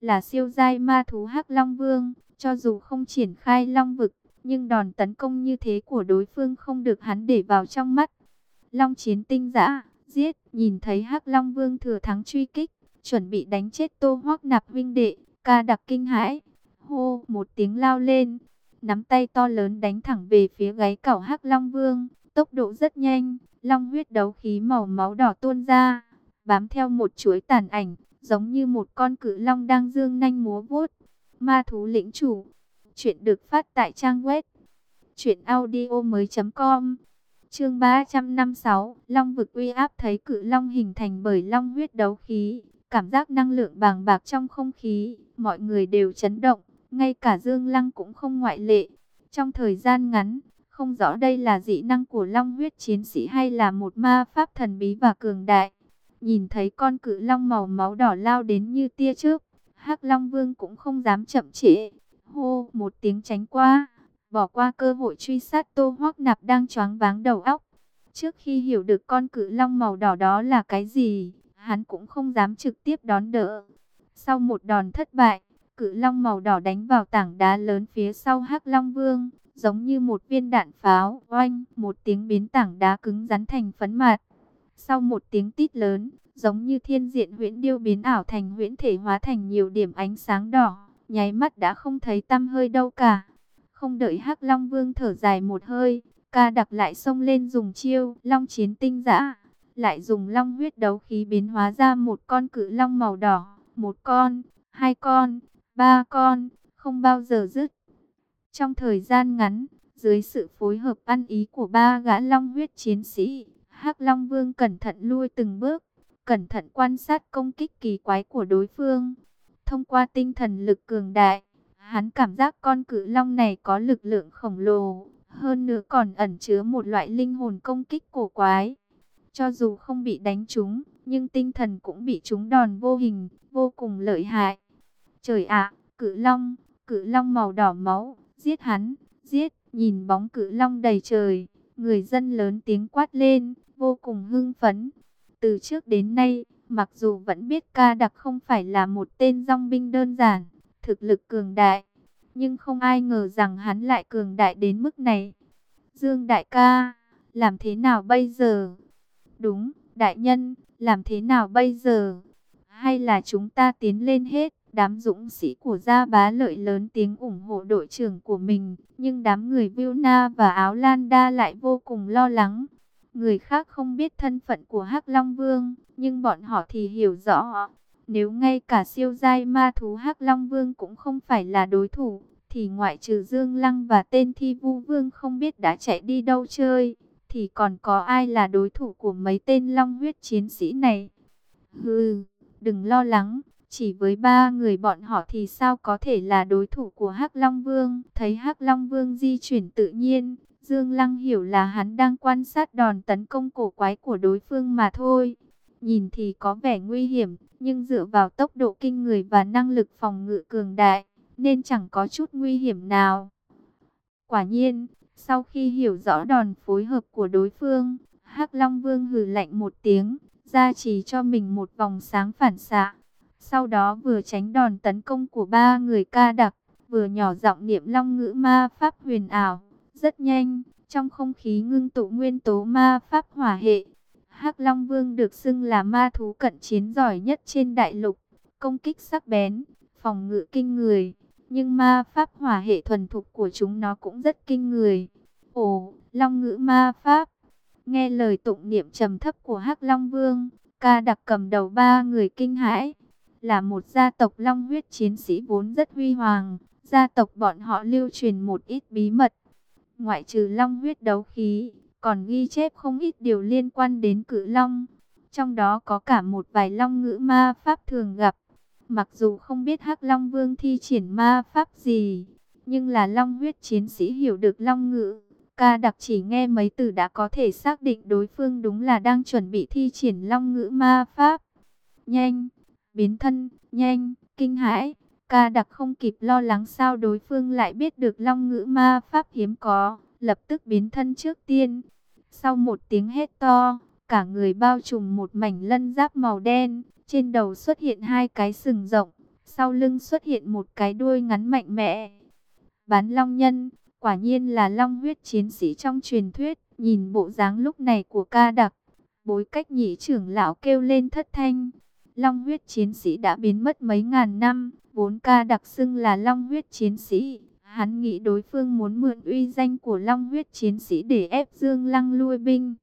là siêu giai ma thú Hắc Long Vương, cho dù không triển khai long vực, nhưng đòn tấn công như thế của đối phương không được hắn để vào trong mắt. Long chiến tinh dã, giết, nhìn thấy Hắc Long Vương thừa thắng truy kích, chuẩn bị đánh chết Tô Hoắc Nạp huynh đệ, ca đặc kinh hãi. Hô, một tiếng lao lên, nắm tay to lớn đánh thẳng về phía gáy cẩu Hắc Long Vương, tốc độ rất nhanh, long huyết đấu khí màu máu đỏ tuôn ra, bám theo một chuỗi tàn ảnh, giống như một con cự long đang dương nanh múa vuốt. Ma thú lĩnh chủ. Chuyện được phát tại trang web truyệnaudiomoi.com. Chương 356, Long vực uy áp thấy cự long hình thành bởi long huyết đấu khí, cảm giác năng lượng bàng bạc trong không khí, mọi người đều chấn động, ngay cả Dương Lăng cũng không ngoại lệ. Trong thời gian ngắn, không rõ đây là dị năng của long huyết chiến sĩ hay là một ma pháp thần bí và cường đại. Nhìn thấy con cự long màu máu đỏ lao đến như tia trước, hắc Long Vương cũng không dám chậm trễ. Hô, một tiếng tránh qua, bỏ qua cơ hội truy sát Tô Hoắc Nạp đang choáng váng đầu óc. Trước khi hiểu được con cự long màu đỏ đó là cái gì, hắn cũng không dám trực tiếp đón đỡ. Sau một đòn thất bại, cự long màu đỏ đánh vào tảng đá lớn phía sau hắc Long Vương, giống như một viên đạn pháo, oanh, một tiếng biến tảng đá cứng rắn thành phấn mạt. Sau một tiếng tít lớn, giống như thiên diện huyễn điêu biến ảo thành huyễn thể hóa thành nhiều điểm ánh sáng đỏ, nháy mắt đã không thấy tăm hơi đâu cả. Không đợi Hắc Long Vương thở dài một hơi, ca đặc lại xông lên dùng chiêu long chiến tinh dã, lại dùng long huyết đấu khí biến hóa ra một con cự long màu đỏ, một con, hai con, ba con, không bao giờ dứt. Trong thời gian ngắn, dưới sự phối hợp ăn ý của ba gã long huyết chiến sĩ, Hắc Long Vương cẩn thận lui từng bước, cẩn thận quan sát công kích kỳ quái của đối phương. Thông qua tinh thần lực cường đại, hắn cảm giác con cự long này có lực lượng khổng lồ, hơn nữa còn ẩn chứa một loại linh hồn công kích cổ quái. Cho dù không bị đánh trúng, nhưng tinh thần cũng bị trúng đòn vô hình, vô cùng lợi hại. Trời ạ, cự long, cự long màu đỏ máu, giết hắn, giết, nhìn bóng cự long đầy trời, người dân lớn tiếng quát lên, vô cùng hưng phấn. Từ trước đến nay, mặc dù vẫn biết ca đặc không phải là một tên dòng binh đơn giản, thực lực cường đại, nhưng không ai ngờ rằng hắn lại cường đại đến mức này. Dương đại ca, làm thế nào bây giờ? Đúng, đại nhân, làm thế nào bây giờ? Hay là chúng ta tiến lên hết? Đám dũng sĩ của Gia Bá Lợi lớn tiếng ủng hộ đội trưởng của mình, nhưng đám người Vilna và Áo Lan Đa lại vô cùng lo lắng. Người khác không biết thân phận của Hắc Long Vương, nhưng bọn họ thì hiểu rõ. Nếu ngay cả siêu giai ma thú Hắc Long Vương cũng không phải là đối thủ, thì ngoại trừ Dương Lăng và tên Thi Vu Vương không biết đã chạy đi đâu chơi, thì còn có ai là đối thủ của mấy tên Long huyết chiến sĩ này? Hừ, đừng lo lắng, chỉ với ba người bọn họ thì sao có thể là đối thủ của Hắc Long Vương? Thấy Hắc Long Vương di chuyển tự nhiên, Dương Lăng hiểu là hắn đang quan sát đòn tấn công cổ quái của đối phương mà thôi. Nhìn thì có vẻ nguy hiểm, nhưng dựa vào tốc độ kinh người và năng lực phòng ngự cường đại, nên chẳng có chút nguy hiểm nào. Quả nhiên, sau khi hiểu rõ đòn phối hợp của đối phương, Hắc Long Vương hừ lạnh một tiếng, ra chỉ cho mình một vòng sáng phản xạ. Sau đó vừa tránh đòn tấn công của ba người ca đặc, vừa nhỏ giọng niệm long ngữ ma pháp huyền ảo. Rất nhanh, trong không khí ngưng tụ nguyên tố ma pháp hỏa hệ. hắc Long Vương được xưng là ma thú cận chiến giỏi nhất trên đại lục, công kích sắc bén, phòng ngự kinh người. Nhưng ma pháp hỏa hệ thuần thục của chúng nó cũng rất kinh người. Ồ, Long ngữ ma pháp. Nghe lời tụng niệm trầm thấp của hắc Long Vương, ca đặc cầm đầu ba người kinh hãi. Là một gia tộc Long huyết chiến sĩ vốn rất huy hoàng, gia tộc bọn họ lưu truyền một ít bí mật Ngoại trừ long huyết đấu khí, còn ghi chép không ít điều liên quan đến cự long. Trong đó có cả một vài long ngữ ma pháp thường gặp. Mặc dù không biết hắc Long Vương thi triển ma pháp gì, nhưng là long huyết chiến sĩ hiểu được long ngữ. Ca đặc chỉ nghe mấy từ đã có thể xác định đối phương đúng là đang chuẩn bị thi triển long ngữ ma pháp. Nhanh, biến thân, nhanh, kinh hãi, Ca đặc không kịp lo lắng sao đối phương lại biết được long ngữ ma pháp hiếm có, lập tức biến thân trước tiên. Sau một tiếng hét to, cả người bao trùm một mảnh lân giáp màu đen, trên đầu xuất hiện hai cái sừng rộng, sau lưng xuất hiện một cái đuôi ngắn mạnh mẽ. Bán long nhân, quả nhiên là long huyết chiến sĩ trong truyền thuyết, nhìn bộ dáng lúc này của ca đặc. Bối cách nhị trưởng lão kêu lên thất thanh. Long huyết chiến sĩ đã biến mất mấy ngàn năm, vốn ca đặc xưng là long huyết chiến sĩ. Hắn nghĩ đối phương muốn mượn uy danh của long huyết chiến sĩ để ép Dương Lăng lui binh.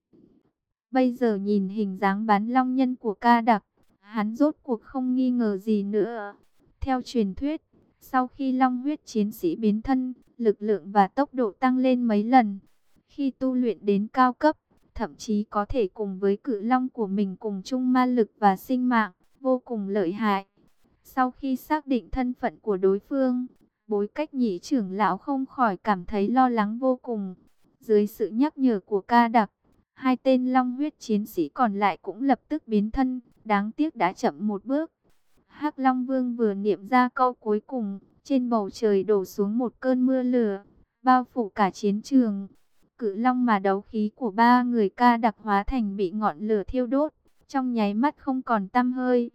Bây giờ nhìn hình dáng bán long nhân của ca đặc, hắn rốt cuộc không nghi ngờ gì nữa. Theo truyền thuyết, sau khi long huyết chiến sĩ biến thân, lực lượng và tốc độ tăng lên mấy lần. Khi tu luyện đến cao cấp, thậm chí có thể cùng với cự long của mình cùng chung ma lực và sinh mạng, vô cùng lợi hại. Sau khi xác định thân phận của đối phương, bối cách nhị trưởng lão không khỏi cảm thấy lo lắng vô cùng. Dưới sự nhắc nhở của ca đặc, hai tên long huyết chiến sĩ còn lại cũng lập tức biến thân, đáng tiếc đã chậm một bước. hắc Long Vương vừa niệm ra câu cuối cùng, trên bầu trời đổ xuống một cơn mưa lửa, bao phủ cả chiến trường. Cự long mà đấu khí của ba người ca đặc hóa thành bị ngọn lửa thiêu đốt, trong nháy mắt không còn tăm hơi.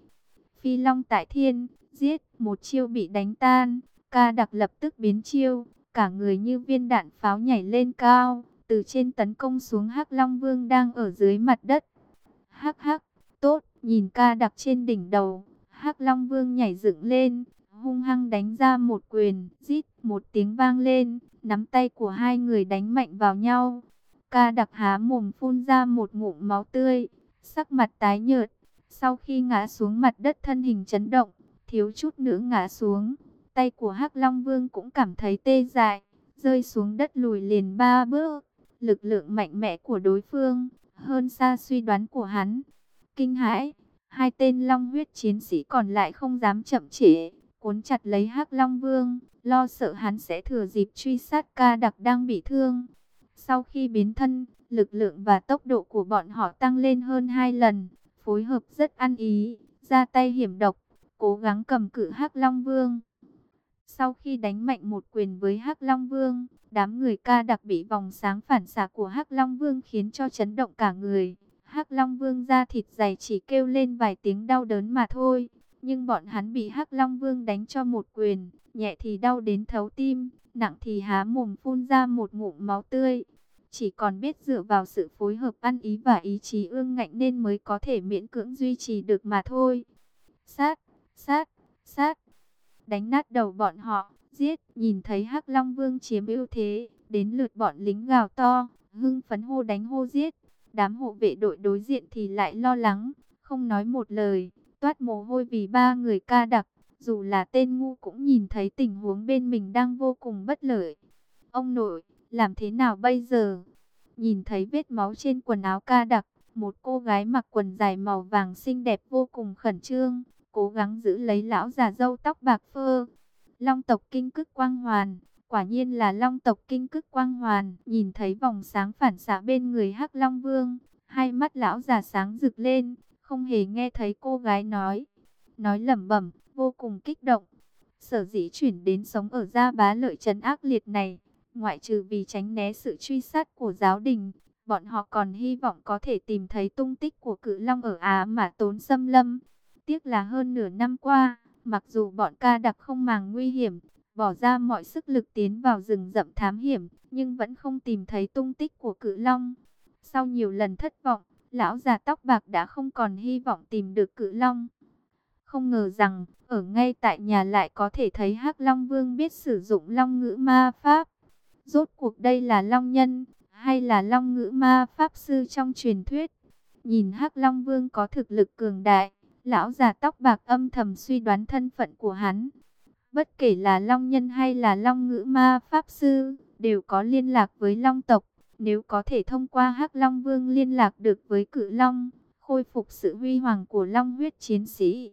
Phi long tại thiên, giết, một chiêu bị đánh tan, ca đặc lập tức biến chiêu, cả người như viên đạn pháo nhảy lên cao, từ trên tấn công xuống hắc long vương đang ở dưới mặt đất. Hắc hắc, tốt, nhìn ca đặc trên đỉnh đầu, hắc long vương nhảy dựng lên, hung hăng đánh ra một quyền, rít một tiếng vang lên, nắm tay của hai người đánh mạnh vào nhau. Ca đặc há mồm phun ra một ngụm máu tươi, sắc mặt tái nhợt. Sau khi ngã xuống mặt đất thân hình chấn động, thiếu chút nữa ngã xuống. Tay của hắc Long Vương cũng cảm thấy tê dại, rơi xuống đất lùi liền ba bước. Lực lượng mạnh mẽ của đối phương, hơn xa suy đoán của hắn. Kinh hãi, hai tên Long huyết chiến sĩ còn lại không dám chậm trễ cuốn chặt lấy hắc Long Vương, lo sợ hắn sẽ thừa dịp truy sát ca đặc đang bị thương. Sau khi biến thân, lực lượng và tốc độ của bọn họ tăng lên hơn hai lần, phối hợp rất ăn ý, ra tay hiểm độc, cố gắng cầm cự hắc Long Vương. Sau khi đánh mạnh một quyền với hắc Long Vương, đám người ca đặc bị vòng sáng phản xạ của hắc Long Vương khiến cho chấn động cả người. hắc Long Vương da thịt dày chỉ kêu lên vài tiếng đau đớn mà thôi nhưng bọn hắn bị Hắc Long Vương đánh cho một quyền, nhẹ thì đau đến thấu tim, nặng thì há mồm phun ra một ngụm máu tươi. Chỉ còn biết dựa vào sự phối hợp ăn ý và ý chí ương ngạnh nên mới có thể miễn cưỡng duy trì được mà thôi. Sát, sát, sát, đánh nát đầu bọn họ, giết, nhìn thấy Hắc Long Vương chiếm ưu thế, đến lượt bọn lính gào to, hưng phấn hô đánh hô giết. Đám hộ vệ đội đối diện thì lại lo lắng, không nói một lời toát mồ hôi vì ba người ca đặc, dù là tên ngu cũng nhìn thấy tình huống bên mình đang vô cùng bất lợi. Ông nội, làm thế nào bây giờ? Nhìn thấy vết máu trên quần áo ca đặc, một cô gái mặc quần dài màu vàng xinh đẹp vô cùng khẩn trương, cố gắng giữ lấy lão già dâu tóc bạc phơ. Long tộc kinh cức quang hoàn, quả nhiên là long tộc kinh cức quang hoàn, nhìn thấy vòng sáng phản xạ bên người hắc long vương, hai mắt lão già sáng rực lên, không hề nghe thấy cô gái nói. Nói lẩm bẩm, vô cùng kích động. Sở dĩ chuyển đến sống ở gia bá lợi trấn ác liệt này, ngoại trừ vì tránh né sự truy sát của giáo đình, bọn họ còn hy vọng có thể tìm thấy tung tích của cự long ở Á mà tốn xâm lâm. Tiếc là hơn nửa năm qua, mặc dù bọn ca đặc không màng nguy hiểm, bỏ ra mọi sức lực tiến vào rừng rậm thám hiểm, nhưng vẫn không tìm thấy tung tích của cự long. Sau nhiều lần thất vọng, lão già tóc bạc đã không còn hy vọng tìm được cự long. Không ngờ rằng, ở ngay tại nhà lại có thể thấy hắc Long Vương biết sử dụng long ngữ ma pháp. Rốt cuộc đây là long nhân, hay là long ngữ ma pháp sư trong truyền thuyết. Nhìn hắc Long Vương có thực lực cường đại, lão già tóc bạc âm thầm suy đoán thân phận của hắn. Bất kể là long nhân hay là long ngữ ma pháp sư, đều có liên lạc với long tộc. Nếu có thể thông qua Hắc Long Vương liên lạc được với Cự Long, khôi phục sự huy hoàng của Long huyết chiến sĩ,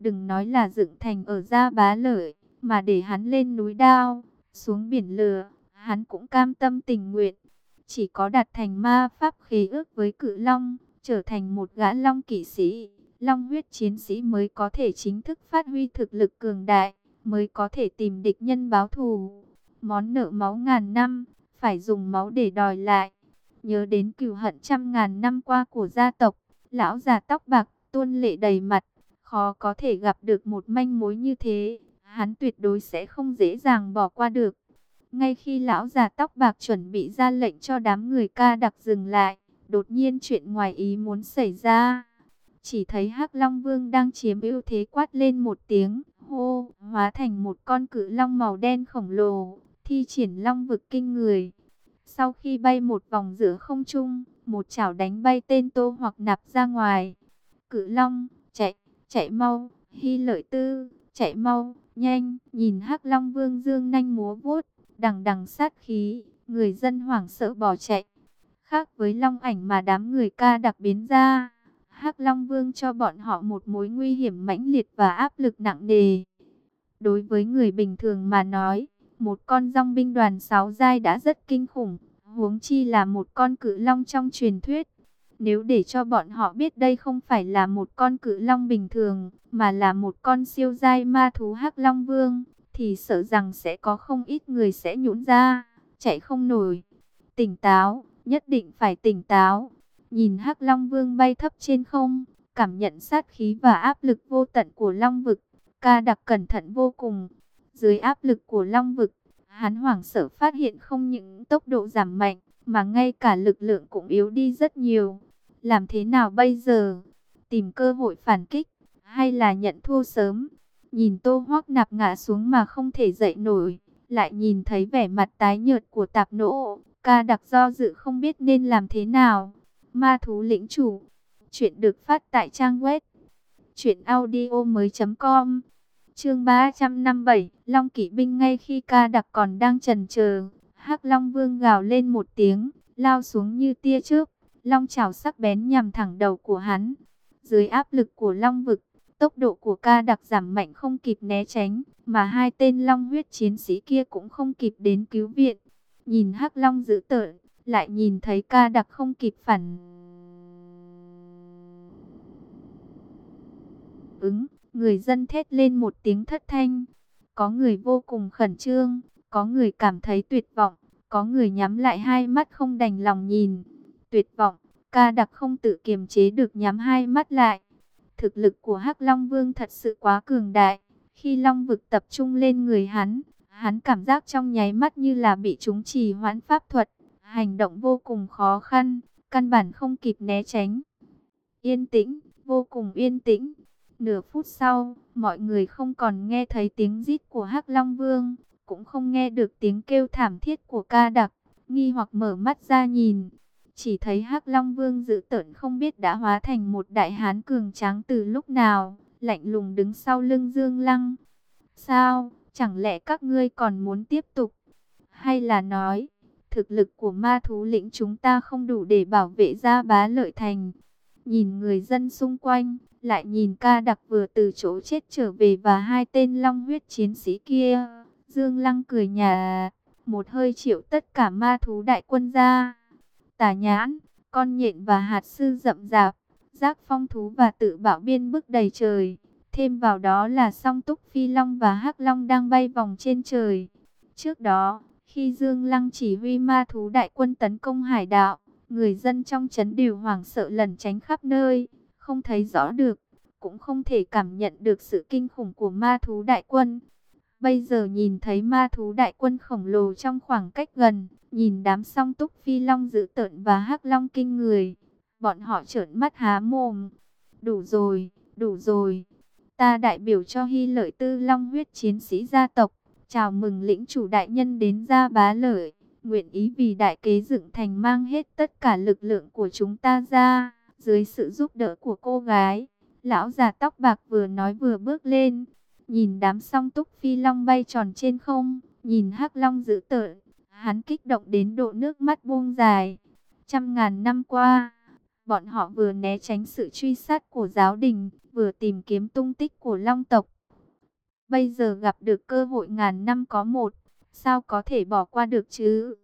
đừng nói là dựng thành ở Gia Bá Lợi, mà để hắn lên núi đao, xuống biển lửa, hắn cũng cam tâm tình nguyện. Chỉ có đặt thành ma pháp khí ước với Cự Long, trở thành một gã Long kỵ sĩ, Long huyết chiến sĩ mới có thể chính thức phát huy thực lực cường đại, mới có thể tìm địch nhân báo thù. Món nợ máu ngàn năm, phải dùng máu để đòi lại. Nhớ đến cừu hận trăm ngàn năm qua của gia tộc, lão già tóc bạc, tuôn lệ đầy mặt, khó có thể gặp được một manh mối như thế, hắn tuyệt đối sẽ không dễ dàng bỏ qua được. Ngay khi lão già tóc bạc chuẩn bị ra lệnh cho đám người ca đặc dừng lại, đột nhiên chuyện ngoài ý muốn xảy ra. Chỉ thấy hắc Long Vương đang chiếm ưu thế quát lên một tiếng, hô, hóa thành một con cự long màu đen khổng lồ, thi triển long vực kinh người. Sau khi bay một vòng giữa không trung, một chảo đánh bay tên tô hoặc nạp ra ngoài. Cự long, chạy, chạy mau, hy lợi tư, chạy mau, nhanh, nhìn hắc long vương dương nhanh múa vuốt, đằng đằng sát khí, người dân hoảng sợ bỏ chạy. Khác với long ảnh mà đám người ca đặc biến ra, hắc long vương cho bọn họ một mối nguy hiểm mãnh liệt và áp lực nặng nề. Đối với người bình thường mà nói, một con rong binh đoàn sáu giai đã rất kinh khủng, huống chi là một con cự long trong truyền thuyết. Nếu để cho bọn họ biết đây không phải là một con cự long bình thường, mà là một con siêu giai ma thú hắc long vương, thì sợ rằng sẽ có không ít người sẽ nhũn ra, chạy không nổi. Tỉnh táo, nhất định phải tỉnh táo. Nhìn hắc long vương bay thấp trên không, cảm nhận sát khí và áp lực vô tận của long vực, ca đặc cẩn thận vô cùng. Dưới áp lực của long vực, hắn hoảng sợ phát hiện không những tốc độ giảm mạnh, mà ngay cả lực lượng cũng yếu đi rất nhiều. Làm thế nào bây giờ? Tìm cơ hội phản kích, hay là nhận thua sớm? Nhìn Tô Hoắc Nạp ngã xuống mà không thể dậy nổi, lại nhìn thấy vẻ mặt tái nhợt của Tạp Nỗ, ca đặc do dự không biết nên làm thế nào. Ma thú lĩnh chủ. Chuyện được phát tại trang web truyệnaudiomoi.com. Chương 357, Long Kỵ binh ngay khi ca đặc còn đang chần chờ, Hắc Long Vương gào lên một tiếng, lao xuống như tia chớp, long chảo sắc bén nhằm thẳng đầu của hắn. Dưới áp lực của long vực, Tốc độ của ca đặc giảm mạnh không kịp né tránh, mà hai tên long huyết chiến sĩ kia cũng không kịp đến cứu viện. Nhìn hắc long dữ tợn, lại nhìn thấy ca đặc không kịp phản. Ứng, người dân thét lên một tiếng thất thanh. Có người vô cùng khẩn trương, có người cảm thấy tuyệt vọng, có người nhắm lại hai mắt không đành lòng nhìn. Tuyệt vọng, ca đặc không tự kiềm chế được nhắm hai mắt lại Thực lực của Hắc Long Vương thật sự quá cường đại. Khi Long vực tập trung lên người hắn, hắn cảm giác trong nháy mắt như là bị chúng trì hoãn pháp thuật. Hành động vô cùng khó khăn, căn bản không kịp né tránh. Yên tĩnh, vô cùng yên tĩnh. Nửa phút sau, mọi người không còn nghe thấy tiếng rít của Hắc Long Vương, cũng không nghe được tiếng kêu thảm thiết của ca đặc. Nghi hoặc mở mắt ra nhìn, chỉ thấy hắc Long Vương dự tợn không biết đã hóa thành một đại hán cường tráng từ lúc nào, lạnh lùng đứng sau lưng Dương Lăng. Sao, chẳng lẽ các ngươi còn muốn tiếp tục? Hay là nói, thực lực của ma thú lĩnh chúng ta không đủ để bảo vệ ra bá lợi thành? Nhìn người dân xung quanh, lại nhìn ca đặc vừa từ chỗ chết trở về và hai tên long huyết chiến sĩ kia. Dương Lăng cười nhà, một hơi triệu tất cả ma thú đại quân ra tà nhãn, con nhện và hạt sư rậm rạp, giác phong thú và tự bảo biên bức đầy trời. Thêm vào đó là song túc phi long và hắc long đang bay vòng trên trời. Trước đó, khi Dương Lăng chỉ huy ma thú đại quân tấn công hải đạo, người dân trong trấn đều hoảng sợ lẩn tránh khắp nơi, không thấy rõ được, cũng không thể cảm nhận được sự kinh khủng của ma thú đại quân. Bây giờ nhìn thấy ma thú đại quân khổng lồ trong khoảng cách gần, nhìn đám song túc phi long dữ tợn và hắc long kinh người, bọn họ trợn mắt há mồm. Đủ rồi, đủ rồi. Ta đại biểu cho hy lợi tư long huyết chiến sĩ gia tộc, chào mừng lĩnh chủ đại nhân đến gia bá lợi, nguyện ý vì đại kế dựng thành mang hết tất cả lực lượng của chúng ta ra, dưới sự giúp đỡ của cô gái. Lão già tóc bạc vừa nói vừa bước lên, Nhìn đám song túc phi long bay tròn trên không, nhìn hắc long dữ tợn, hắn kích động đến độ nước mắt buông dài. Trăm ngàn năm qua, bọn họ vừa né tránh sự truy sát của giáo đình, vừa tìm kiếm tung tích của long tộc. Bây giờ gặp được cơ hội ngàn năm có một, sao có thể bỏ qua được chứ?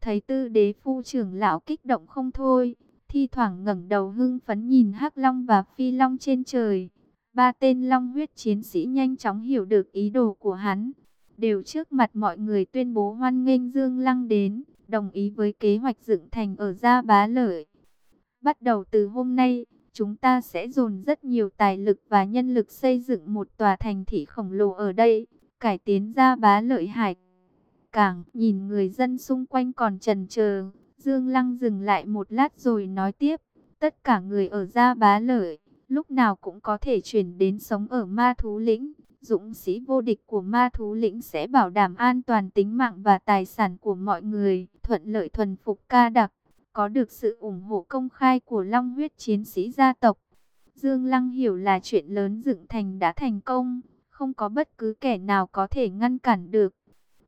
Thấy tư đế phu trưởng lão kích động không thôi, thi thoảng ngẩng đầu hưng phấn nhìn hắc long và phi long trên trời. Ba tên long huyết chiến sĩ nhanh chóng hiểu được ý đồ của hắn. Đều trước mặt mọi người tuyên bố hoan nghênh Dương Lăng đến, đồng ý với kế hoạch dựng thành ở Gia Bá Lợi. Bắt đầu từ hôm nay, Chúng ta sẽ dồn rất nhiều tài lực và nhân lực xây dựng một tòa thành thị khổng lồ ở đây, cải tiến Gia bá lợi hải. Cảng nhìn người dân xung quanh còn trần chờ Dương Lăng dừng lại một lát rồi nói tiếp. Tất cả người ở Gia Bá Lợi, lúc nào cũng có thể chuyển đến sống ở ma thú lĩnh. Dũng sĩ vô địch của ma thú lĩnh sẽ bảo đảm an toàn tính mạng và tài sản của mọi người, thuận lợi thuần phục ca đặc, có được sự ủng hộ công khai của Long huyết chiến sĩ gia tộc. Dương Lăng hiểu là chuyện lớn dựng thành đã thành công, không có bất cứ kẻ nào có thể ngăn cản được.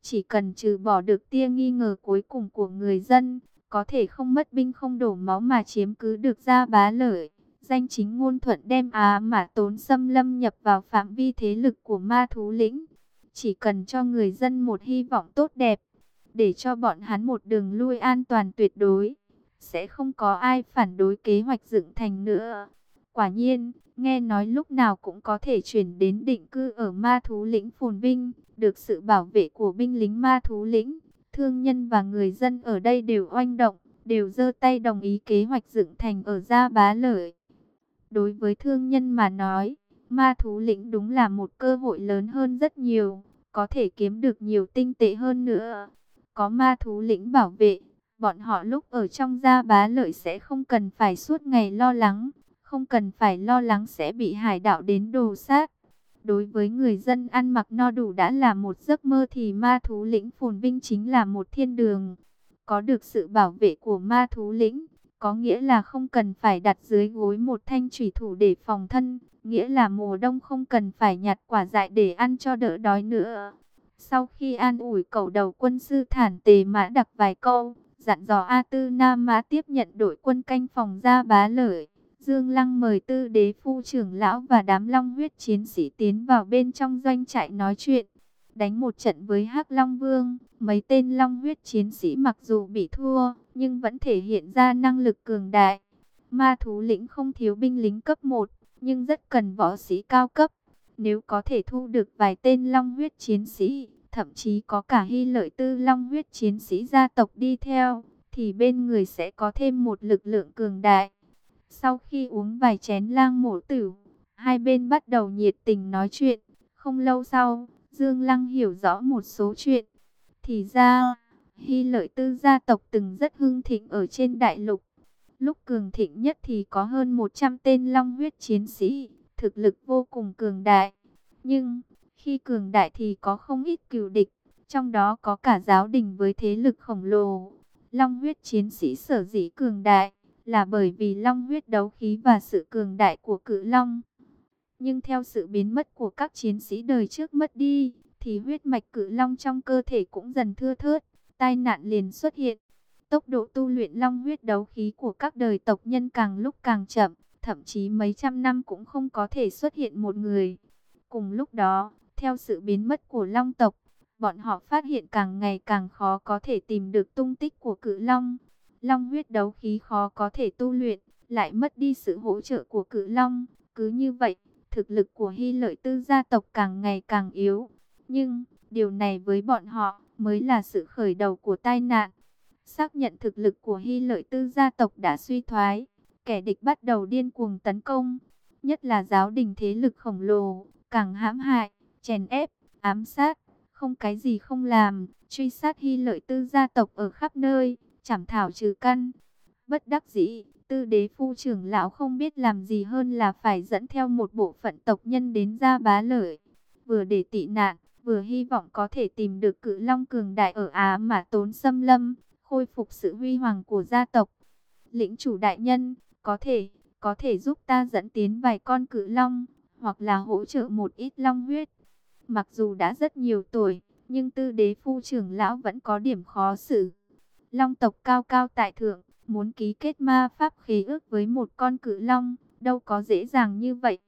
Chỉ cần trừ bỏ được tia nghi ngờ cuối cùng của người dân, có thể không mất binh không đổ máu mà chiếm cứ được ra bá lợi. Danh chính ngôn thuận đem Á mà tốn xâm lâm nhập vào phạm vi thế lực của ma thú lĩnh. Chỉ cần cho người dân một hy vọng tốt đẹp, để cho bọn hắn một đường lui an toàn tuyệt đối, sẽ không có ai phản đối kế hoạch dựng thành nữa. Quả nhiên, nghe nói lúc nào cũng có thể chuyển đến định cư ở ma thú lĩnh phồn vinh, được sự bảo vệ của binh lính ma thú lĩnh. Thương nhân và người dân ở đây đều oanh động, đều giơ tay đồng ý kế hoạch dựng thành ở Gia Bá Lợi. Đối với thương nhân mà nói, ma thú lĩnh đúng là một cơ hội lớn hơn rất nhiều, có thể kiếm được nhiều tinh tệ hơn nữa. Có ma thú lĩnh bảo vệ, bọn họ lúc ở trong Gia Bá Lợi sẽ không cần phải suốt ngày lo lắng, không cần phải lo lắng sẽ bị hải đạo đến đồ sát. Đối với người dân ăn mặc no đủ đã là một giấc mơ thì ma thú lĩnh phồn vinh chính là một thiên đường. Có được sự bảo vệ của ma thú lĩnh, có nghĩa là không cần phải đặt dưới gối một thanh thủy thủ để phòng thân, nghĩa là mùa đông không cần phải nhặt quả dại để ăn cho đỡ đói nữa. Sau khi an ủi cầu đầu quân sư thản tề mã đặc vài câu, dặn dò A Tư Nam Mã tiếp nhận đội quân canh phòng ra bá lợi. Dương Lăng mời tư đế phu trưởng lão và đám long huyết chiến sĩ tiến vào bên trong doanh trại nói chuyện. Đánh một trận với hắc Long Vương, mấy tên long huyết chiến sĩ mặc dù bị thua, nhưng vẫn thể hiện ra năng lực cường đại. Ma thú lĩnh không thiếu binh lính cấp 1, nhưng rất cần võ sĩ cao cấp. Nếu có thể thu được vài tên long huyết chiến sĩ, thậm chí có cả hy lợi tư long huyết chiến sĩ gia tộc đi theo, thì bên người sẽ có thêm một lực lượng cường đại. Sau khi uống vài chén lang mổ tử, hai bên bắt đầu nhiệt tình nói chuyện. Không lâu sau, Dương Lăng hiểu rõ một số chuyện. Thì ra, Hy lợi tư gia tộc từng rất hưng thịnh ở trên đại lục. Lúc cường thịnh nhất thì có hơn 100 tên long huyết chiến sĩ, thực lực vô cùng cường đại. Nhưng, khi cường đại thì có không ít cừu địch, trong đó có cả giáo đình với thế lực khổng lồ. Long huyết chiến sĩ sở dĩ cường đại, là bởi vì long huyết đấu khí và sự cường đại của cự long. Nhưng theo sự biến mất của các chiến sĩ đời trước mất đi, thì huyết mạch cự long trong cơ thể cũng dần thưa thớt, tai nạn liền xuất hiện. Tốc độ tu luyện long huyết đấu khí của các đời tộc nhân càng lúc càng chậm, thậm chí mấy trăm năm cũng không có thể xuất hiện một người. Cùng lúc đó, theo sự biến mất của long tộc, bọn họ phát hiện càng ngày càng khó có thể tìm được tung tích của cự long. Long huyết đấu khí khó có thể tu luyện, lại mất đi sự hỗ trợ của cự long. Cứ như vậy, thực lực của hy lợi tư gia tộc càng ngày càng yếu. Nhưng, điều này với bọn họ mới là sự khởi đầu của tai nạn. Xác nhận thực lực của hy lợi tư gia tộc đã suy thoái. Kẻ địch bắt đầu điên cuồng tấn công. Nhất là giáo đình thế lực khổng lồ, càng hãm hại, chèn ép, ám sát. Không cái gì không làm, truy sát hy lợi tư gia tộc ở khắp nơi chảm thảo trừ căn. Bất đắc dĩ, tư đế phu trưởng lão không biết làm gì hơn là phải dẫn theo một bộ phận tộc nhân đến ra bá lợi. Vừa để tị nạn, vừa hy vọng có thể tìm được cự long cường đại ở Á mà tốn xâm lâm, khôi phục sự huy hoàng của gia tộc. Lĩnh chủ đại nhân, có thể, có thể giúp ta dẫn tiến vài con cự long, hoặc là hỗ trợ một ít long huyết. Mặc dù đã rất nhiều tuổi, nhưng tư đế phu trưởng lão vẫn có điểm khó xử. Long tộc cao cao tại thượng, muốn ký kết ma pháp khí ước với một con cự long, đâu có dễ dàng như vậy.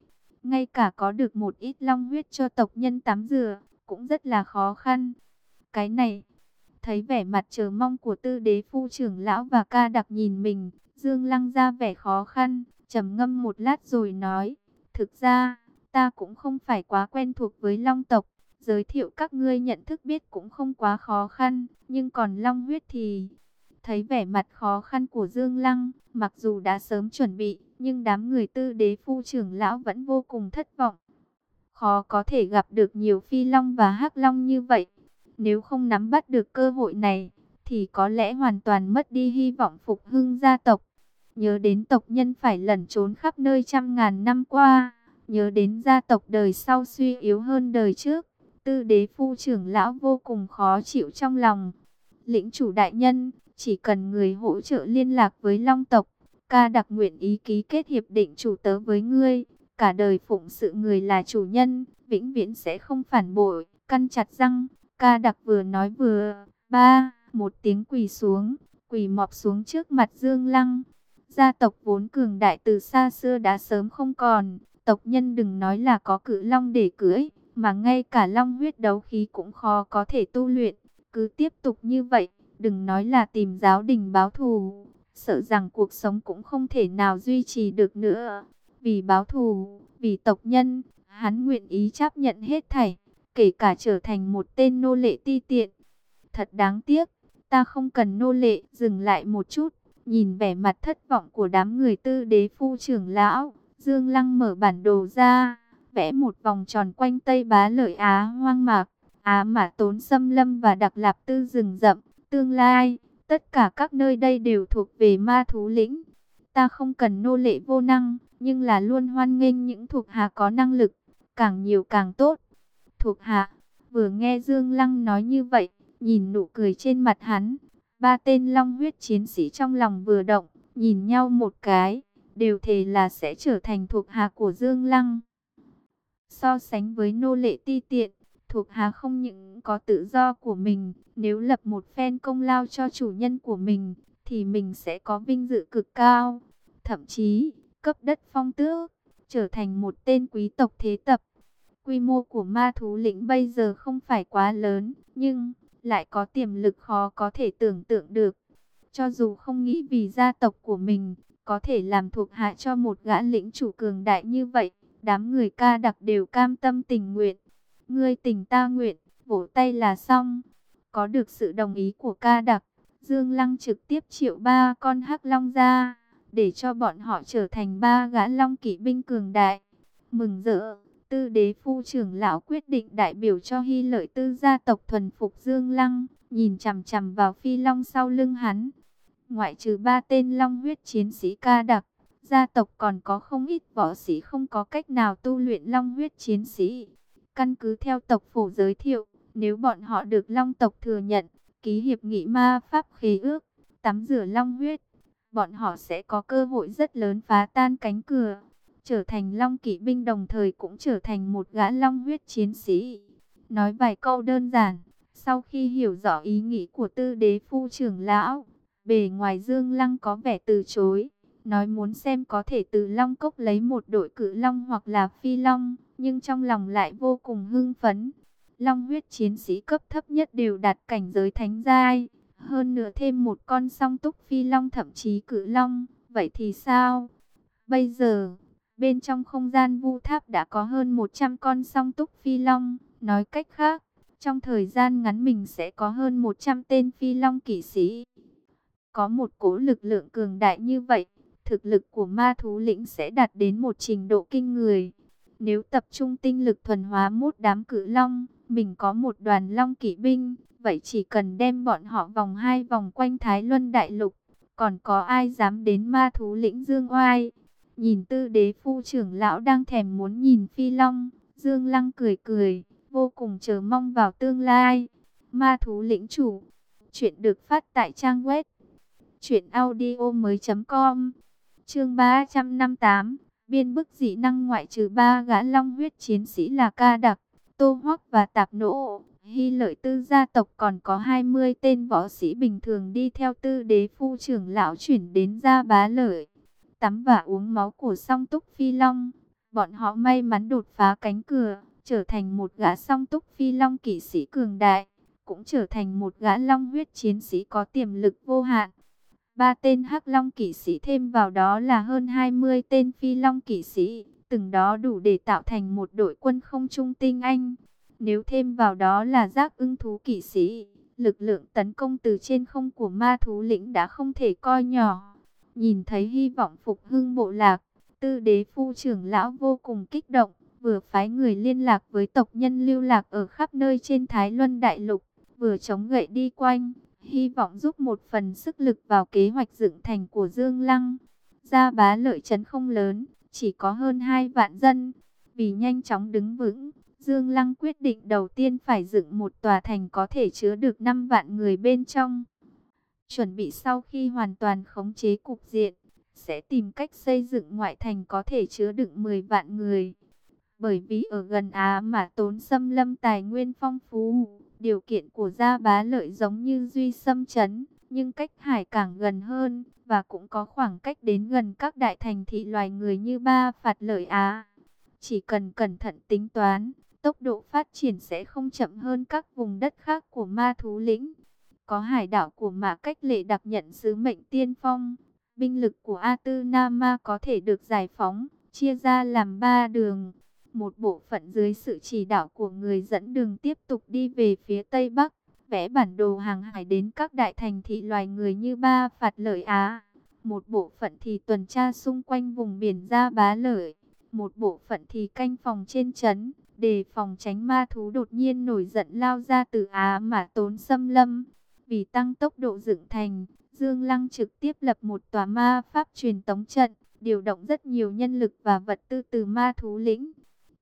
Ngay cả có được một ít long huyết cho tộc nhân tắm rửa, cũng rất là khó khăn. Cái này, thấy vẻ mặt chờ mong của tư đế phu trưởng lão và ca đặc nhìn mình, Dương Lăng ra vẻ khó khăn, trầm ngâm một lát rồi nói, thực ra, ta cũng không phải quá quen thuộc với long tộc, giới thiệu các ngươi nhận thức biết cũng không quá khó khăn, nhưng còn long huyết thì Thấy vẻ mặt khó khăn của Dương Lăng, mặc dù đã sớm chuẩn bị, nhưng đám người tư đế phu trưởng lão vẫn vô cùng thất vọng. Khó có thể gặp được nhiều phi long và hắc long như vậy. Nếu không nắm bắt được cơ hội này, thì có lẽ hoàn toàn mất đi hy vọng phục hưng gia tộc. Nhớ đến tộc nhân phải lẩn trốn khắp nơi trăm ngàn năm qua, nhớ đến gia tộc đời sau suy yếu hơn đời trước, tư đế phu trưởng lão vô cùng khó chịu trong lòng. Lĩnh chủ đại nhân, chỉ cần người hỗ trợ liên lạc với Long tộc, ca đặc nguyện ý ký kết hiệp định chủ tớ với ngươi, cả đời phụng sự người là chủ nhân, vĩnh viễn sẽ không phản bội, căn chặt răng, ca đặc vừa nói vừa, ba, một tiếng quỳ xuống, quỳ mọp xuống trước mặt Dương Lăng. Gia tộc vốn cường đại từ xa xưa đã sớm không còn, tộc nhân đừng nói là có cự long để cưỡi, mà ngay cả long huyết đấu khí cũng khó có thể tu luyện, cứ tiếp tục như vậy, đừng nói là tìm giáo đình báo thù, sợ rằng cuộc sống cũng không thể nào duy trì được nữa. Vì báo thù, vì tộc nhân, hắn nguyện ý chấp nhận hết thảy, kể cả trở thành một tên nô lệ ti tiện. Thật đáng tiếc, ta không cần nô lệ, dừng lại một chút, nhìn vẻ mặt thất vọng của đám người tư đế phu trưởng lão, Dương Lăng mở bản đồ ra, vẽ một vòng tròn quanh Tây Bá Lợi Á hoang mạc, Á Mã Tốn Xâm Lâm và Đặc Lạp Tư rừng rậm, tương lai, tất cả các nơi đây đều thuộc về ma thú lĩnh. Ta không cần nô lệ vô năng, nhưng là luôn hoan nghênh những thuộc hạ có năng lực, càng nhiều càng tốt. Thuộc hạ, vừa nghe Dương Lăng nói như vậy, nhìn nụ cười trên mặt hắn, ba tên long huyết chiến sĩ trong lòng vừa động, nhìn nhau một cái, đều thề là sẽ trở thành thuộc hạ của Dương Lăng. So sánh với nô lệ ti tiện, thuộc hạ không những có tự do của mình, nếu lập một phen công lao cho chủ nhân của mình, thì mình sẽ có vinh dự cực cao, thậm chí cấp đất phong tước, trở thành một tên quý tộc thế tập. Quy mô của ma thú lĩnh bây giờ không phải quá lớn, nhưng lại có tiềm lực khó có thể tưởng tượng được. Cho dù không nghĩ vì gia tộc của mình, có thể làm thuộc hạ cho một gã lĩnh chủ cường đại như vậy, đám người ca đặc đều cam tâm tình nguyện. Ngươi tình ta nguyện, vỗ tay là xong. Có được sự đồng ý của ca đặc, Dương Lăng trực tiếp triệu ba con hắc long ra, để cho bọn họ trở thành ba gã long kỵ binh cường đại. Mừng rỡ, tư đế phu trưởng lão quyết định đại biểu cho hy lợi tư gia tộc thuần phục Dương Lăng, nhìn chằm chằm vào phi long sau lưng hắn. Ngoại trừ ba tên long huyết chiến sĩ ca đặc, gia tộc còn có không ít võ sĩ không có cách nào tu luyện long huyết chiến sĩ. Căn cứ theo tộc phổ giới thiệu, nếu bọn họ được long tộc thừa nhận, ký hiệp nghị ma pháp khế ước, tắm rửa long huyết, bọn họ sẽ có cơ hội rất lớn phá tan cánh cửa, trở thành long kỵ binh đồng thời cũng trở thành một gã long huyết chiến sĩ. Nói vài câu đơn giản, sau khi hiểu rõ ý nghĩ của tư đế phu trưởng lão, bề ngoài Dương Lăng có vẻ từ chối, nói muốn xem có thể từ Long Cốc lấy một đội cự long hoặc là phi long, nhưng trong lòng lại vô cùng hưng phấn. Long huyết chiến sĩ cấp thấp nhất đều đạt cảnh giới thánh giai, hơn nữa thêm một con song túc phi long thậm chí cự long, vậy thì sao? Bây giờ, bên trong không gian vu tháp đã có hơn 100 con song túc phi long, nói cách khác, trong thời gian ngắn mình sẽ có hơn 100 tên phi long kỵ sĩ. Có một cỗ lực lượng cường đại như vậy, thực lực của ma thú lĩnh sẽ đạt đến một trình độ kinh người. Nếu tập trung tinh lực thuần hóa mút đám cự long, mình có một đoàn long kỵ binh, vậy chỉ cần đem bọn họ vòng hai vòng quanh Thái Luân Đại Lục, còn có ai dám đến ma thú lĩnh Dương Oai. Nhìn tư đế phu trưởng lão đang thèm muốn nhìn phi long, Dương Lăng cười cười, vô cùng chờ mong vào tương lai. Ma thú lĩnh chủ, chuyện được phát tại trang web audio mới.com Chương 358 Biên bức dị năng ngoại trừ ba gã long huyết chiến sĩ là ca đặc, tô hoắc và tạp nỗ. Hy lợi tư gia tộc còn có 20 tên võ sĩ bình thường đi theo tư đế phu trưởng lão chuyển đến gia bá lợi. Tắm và uống máu của song túc phi long. Bọn họ may mắn đột phá cánh cửa, trở thành một gã song túc phi long kỵ sĩ cường đại. Cũng trở thành một gã long huyết chiến sĩ có tiềm lực vô hạn. Ba tên hắc long kỵ sĩ thêm vào đó là hơn 20 tên phi long kỵ sĩ, từng đó đủ để tạo thành một đội quân không trung tinh anh. Nếu thêm vào đó là giác ưng thú kỵ sĩ, Lực lượng tấn công từ trên không của ma thú lĩnh đã không thể coi nhỏ. Nhìn thấy hy vọng phục hưng bộ lạc, tư đế phu trưởng lão vô cùng kích động, vừa phái người liên lạc với tộc nhân lưu lạc ở khắp nơi trên Thái Luân Đại Lục, vừa chống gậy đi quanh, hy vọng giúp một phần sức lực vào kế hoạch dựng thành của Dương Lăng. Gia bá lợi trấn không lớn, chỉ có hơn 2 vạn dân, vì nhanh chóng đứng vững, Dương Lăng quyết định đầu tiên phải dựng một tòa thành có thể chứa được 5 vạn người bên trong. Chuẩn bị sau khi hoàn toàn khống chế cục diện, sẽ tìm cách xây dựng ngoại thành có thể chứa đựng 10 vạn người. Bởi vì ở gần Á mà tốn xâm lâm tài nguyên phong phú, điều kiện của gia bá lợi giống như duy xâm chấn, nhưng cách hải cảng gần hơn, và cũng có khoảng cách đến gần các đại thành thị loài người như ba phạt lợi Á. Chỉ cần cẩn thận tính toán, tốc độ phát triển sẽ không chậm hơn các vùng đất khác của ma thú lĩnh. Có hải đảo của mã cách lệ đặc nhận sứ mệnh tiên phong. Binh lực của A Tư Nama có thể được giải phóng, chia ra làm ba đường. Một bộ phận dưới sự chỉ đạo của người dẫn đường tiếp tục đi về phía Tây Bắc, vẽ bản đồ hàng hải đến các đại thành thị loài người như Ba Phạt Lợi Á. Một bộ phận thì tuần tra xung quanh vùng biển Gia Bá Lợi, một bộ phận thì canh phòng trên chấn đề phòng tránh ma thú đột nhiên nổi giận lao ra từ Á mà tốn xâm lâm. Vì tăng tốc độ dựng thành, Dương Lăng trực tiếp lập một tòa ma pháp truyền tống trận, điều động rất nhiều nhân lực và vật tư từ ma thú lĩnh.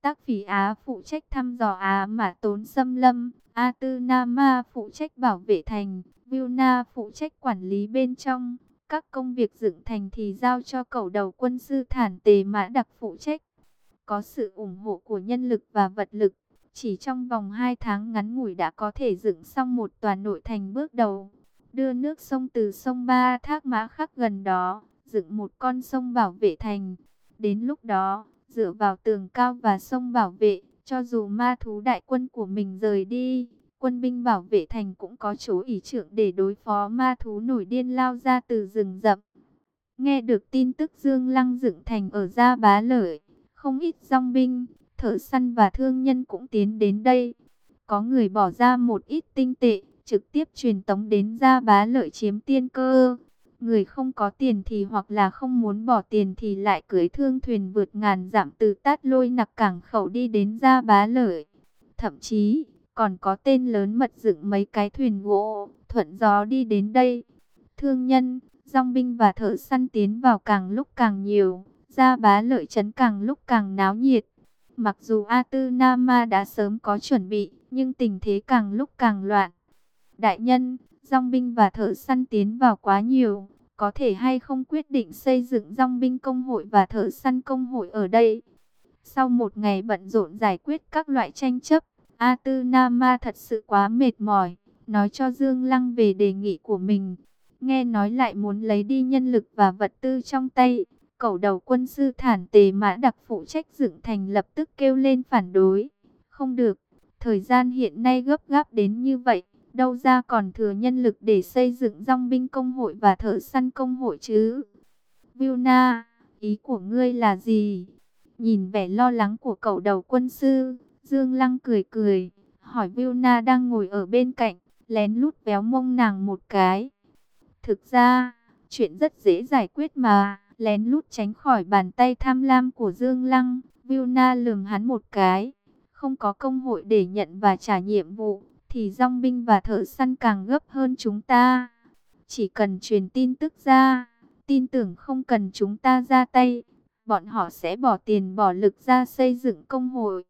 Tác phỉ Á phụ trách thăm dò Á mà tốn xâm lâm, A Tư Na Ma phụ trách bảo vệ thành, Na phụ trách quản lý bên trong. Các công việc dựng thành thì giao cho cầu đầu quân sư thản tề mã đặc phụ trách. Có sự ủng hộ của nhân lực và vật lực, chỉ trong vòng 2 tháng ngắn ngủi đã có thể dựng xong một tòa nội thành bước đầu. Đưa nước sông từ sông Ba Thác Mã Khắc gần đó, dựng một con sông bảo vệ thành. Đến lúc đó, dựa vào tường cao và sông bảo vệ, cho dù ma thú đại quân của mình rời đi, quân binh bảo vệ thành cũng có chỗ ỷ trưởng để đối phó ma thú nổi điên lao ra từ rừng rậm. Nghe được tin tức Dương Lăng dựng thành ở Gia Bá Lợi, không ít dòng binh, thợ săn và thương nhân cũng tiến đến đây. Có người bỏ ra một ít tinh tệ, trực tiếp truyền tống đến Gia Bá Lợi chiếm tiên cơ. Người không có tiền thì hoặc là không muốn bỏ tiền thì lại cưới thương thuyền vượt ngàn dặm từ tát lôi nặc cảng khẩu đi đến Gia Bá Lợi. Thậm chí, còn có tên lớn mật dựng mấy cái thuyền gỗ, thuận gió đi đến đây. Thương nhân, dòng binh và thợ săn tiến vào càng lúc càng nhiều, Gia Bá Lợi trấn càng lúc càng náo nhiệt. Mặc dù A Tư Nama đã sớm có chuẩn bị, nhưng tình thế càng lúc càng loạn. Đại nhân, dòng binh và thợ săn tiến vào quá nhiều, có thể hay không quyết định xây dựng dòng binh công hội và thợ săn công hội ở đây. Sau một ngày bận rộn giải quyết các loại tranh chấp, A Tư Nama thật sự quá mệt mỏi, nói cho Dương Lăng về đề nghị của mình. Nghe nói lại muốn lấy đi nhân lực và vật tư trong tay. Cẩu đầu quân sư thản tề mã đặc phụ trách dựng thành lập tức kêu lên phản đối. Không được, thời gian hiện nay gấp gáp đến như vậy, đâu ra còn thừa nhân lực để xây dựng dòng binh công hội và thợ săn công hội chứ. Vilna, ý của ngươi là gì? Nhìn vẻ lo lắng của cậu đầu quân sư, Dương Lăng cười cười, hỏi Vilna đang ngồi ở bên cạnh, lén lút véo mông nàng một cái. Thực ra, chuyện rất dễ giải quyết mà, lén lút tránh khỏi bàn tay tham lam của Dương Lăng, Vilna lườm hắn một cái. Không có công hội để nhận và trả nhiệm vụ, thì dòng binh và thợ săn càng gấp hơn chúng ta. Chỉ cần truyền tin tức ra, tin tưởng không cần chúng ta ra tay, bọn họ sẽ bỏ tiền bỏ lực ra xây dựng công hội.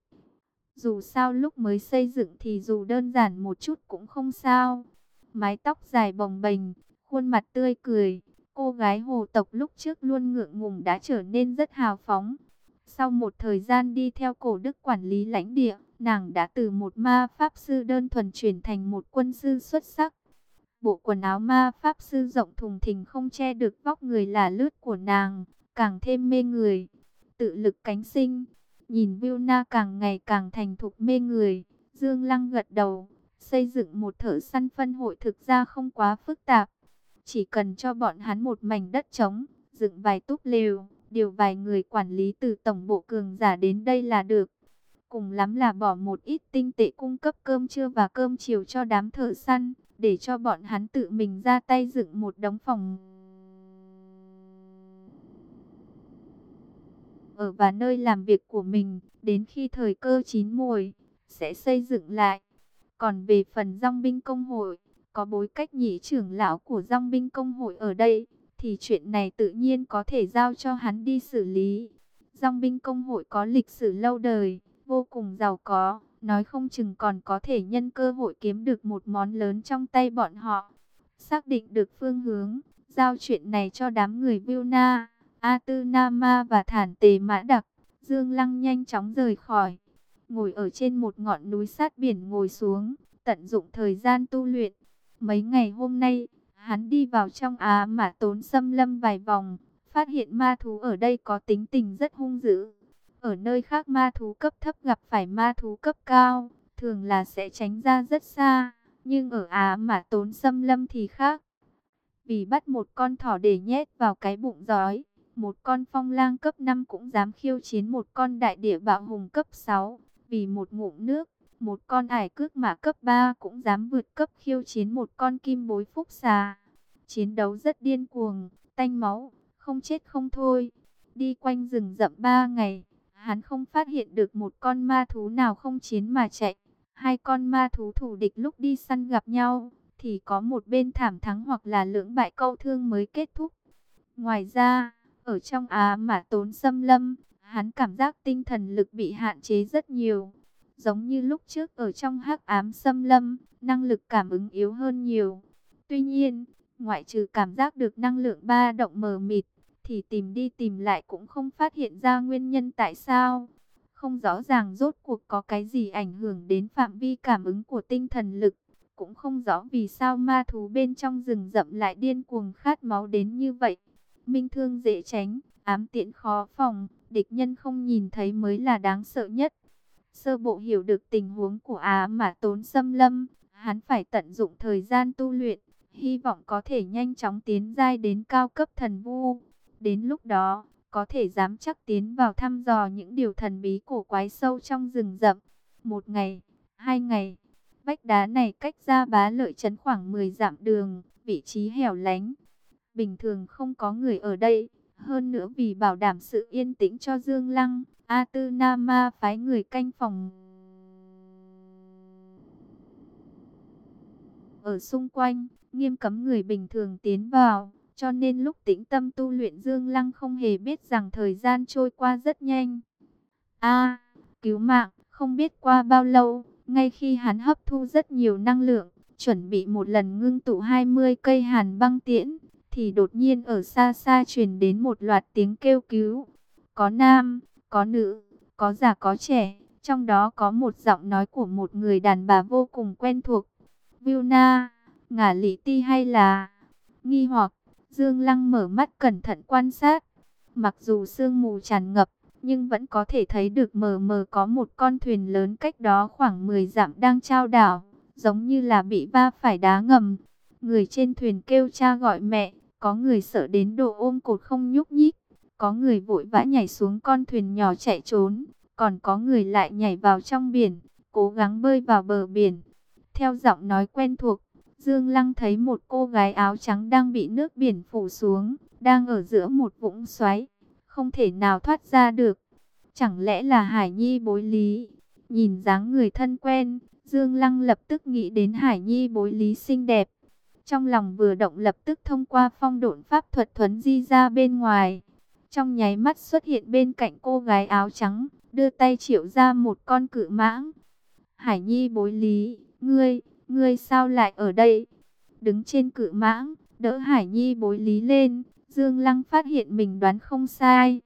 Dù sao lúc mới xây dựng thì dù đơn giản một chút cũng không sao. Mái tóc dài bồng bềnh, khuôn mặt tươi cười. Cô gái hồ tộc lúc trước luôn ngượng ngùng đã trở nên rất hào phóng. Sau một thời gian đi theo cổ đức quản lý lãnh địa, nàng đã từ một ma pháp sư đơn thuần chuyển thành một quân sư xuất sắc. Bộ quần áo ma pháp sư rộng thùng thình không che được vóc người là lướt của nàng, càng thêm mê người. Tự lực cánh sinh, Nhìn Vilna càng ngày càng thành thục mê người, Dương Lăng gật đầu, xây dựng một thợ săn phân hội thực ra không quá phức tạp. Chỉ cần cho bọn hắn một mảnh đất trống, dựng vài túp lều, điều vài người quản lý từ tổng bộ cường giả đến đây là được. Cùng lắm là bỏ một ít tinh tệ cung cấp cơm trưa và cơm chiều cho đám thợ săn, để cho bọn hắn tự mình ra tay dựng một đống phòng. Ở và nơi làm việc của mình, đến khi thời cơ chín muồi sẽ xây dựng lại. Còn về phần dòng binh công hội, có bối cách nhị trưởng lão của dòng binh công hội ở đây, thì chuyện này tự nhiên có thể giao cho hắn đi xử lý. Dòng binh công hội có lịch sử lâu đời, vô cùng giàu có, nói không chừng còn có thể nhân cơ hội kiếm được một món lớn trong tay bọn họ. Xác định được phương hướng, giao chuyện này cho đám người Vilna, A Tư Nama và Thản Tề Mã Đặc. Dương Lăng nhanh chóng rời khỏi, ngồi ở trên một ngọn núi sát biển ngồi xuống, tận dụng thời gian tu luyện. Mấy ngày hôm nay, hắn đi vào trong Á mà tốn xâm lâm vài vòng, phát hiện ma thú ở đây có tính tình rất hung dữ. Ở nơi khác ma thú cấp thấp gặp phải ma thú cấp cao, thường là sẽ tránh ra rất xa. Nhưng ở Á mà tốn xâm lâm thì khác. Vì bắt một con thỏ để nhét vào cái bụng giói, một con phong lang cấp 5 cũng dám khiêu chiến một con đại địa bạo hùng cấp 6. Vì một ngụm nước, một con ải cước mã cấp 3 cũng dám vượt cấp khiêu chiến một con kim bối phúc xà. Chiến đấu rất điên cuồng, tanh máu, không chết không thôi. Đi quanh rừng rậm 3 ngày, hắn không phát hiện được một con ma thú nào không chiến mà chạy. Hai con ma thú thủ địch lúc đi săn gặp nhau, thì có một bên thảm thắng hoặc là lưỡng bại câu thương mới kết thúc. Ngoài ra, ở trong Á mà tốn xâm lâm, hắn cảm giác tinh thần lực bị hạn chế rất nhiều. Giống như lúc trước ở trong hắc ám xâm lâm, năng lực cảm ứng yếu hơn nhiều. Tuy nhiên, ngoại trừ cảm giác được năng lượng ba động mờ mịt, thì tìm đi tìm lại cũng không phát hiện ra nguyên nhân tại sao. Không rõ ràng rốt cuộc có cái gì ảnh hưởng đến phạm vi cảm ứng của tinh thần lực. Cũng không rõ vì sao ma thú bên trong rừng rậm lại điên cuồng khát máu đến như vậy. Minh thương dễ tránh, ám tiện khó phòng, địch nhân không nhìn thấy mới là đáng sợ nhất. Sơ bộ hiểu được tình huống của Á mà tốn xâm lâm, hắn phải tận dụng thời gian tu luyện, hy vọng có thể nhanh chóng tiến giai đến cao cấp thần vu. Đến lúc đó, có thể dám chắc tiến vào thăm dò những điều thần bí cổ quái sâu trong rừng rậm. Một ngày, hai ngày, vách đá này cách ra bá lợi trấn khoảng 10 dặm đường, vị trí hẻo lánh. Bình thường không có người ở đây, hơn nữa vì bảo đảm sự yên tĩnh cho Dương Lăng, A Tư Nama phái người canh phòng. Ở xung quanh, nghiêm cấm người bình thường tiến vào, cho nên lúc tĩnh tâm tu luyện Dương Lăng không hề biết rằng thời gian trôi qua rất nhanh. A, cứu mạng, không biết qua bao lâu, ngay khi hắn hấp thu rất nhiều năng lượng, chuẩn bị một lần ngưng tụ 20 cây hàn băng tiễn, thì đột nhiên ở xa xa truyền đến một loạt tiếng kêu cứu. Có nam, có nữ, có già có trẻ, trong đó có một giọng nói của một người đàn bà vô cùng quen thuộc. Vilna, ngả lý ti hay là... Nghi hoặc, Dương Lăng mở mắt cẩn thận quan sát. Mặc dù sương mù tràn ngập, nhưng vẫn có thể thấy được mờ mờ có một con thuyền lớn cách đó khoảng 10 dặm đang trao đảo, giống như là bị va phải đá ngầm. Người trên thuyền kêu cha gọi mẹ, có người sợ đến độ ôm cột không nhúc nhích, có người vội vã nhảy xuống con thuyền nhỏ chạy trốn, còn có người lại nhảy vào trong biển, cố gắng bơi vào bờ biển. Theo giọng nói quen thuộc, Dương Lăng thấy một cô gái áo trắng đang bị nước biển phủ xuống, đang ở giữa một vũng xoáy, không thể nào thoát ra được. Chẳng lẽ là Hải Nhi bối lý? Nhìn dáng người thân quen, Dương Lăng lập tức nghĩ đến Hải Nhi bối lý xinh đẹp. Trong lòng vừa động lập tức thông qua phong độn pháp thuật thuấn di ra bên ngoài. Trong nháy mắt xuất hiện bên cạnh cô gái áo trắng, đưa tay triệu ra một con cự mãng. Hải Nhi bối lý, ngươi, ngươi sao lại ở đây? Đứng trên cự mãng, đỡ Hải Nhi bối lý lên, Dương Lăng phát hiện mình đoán không sai.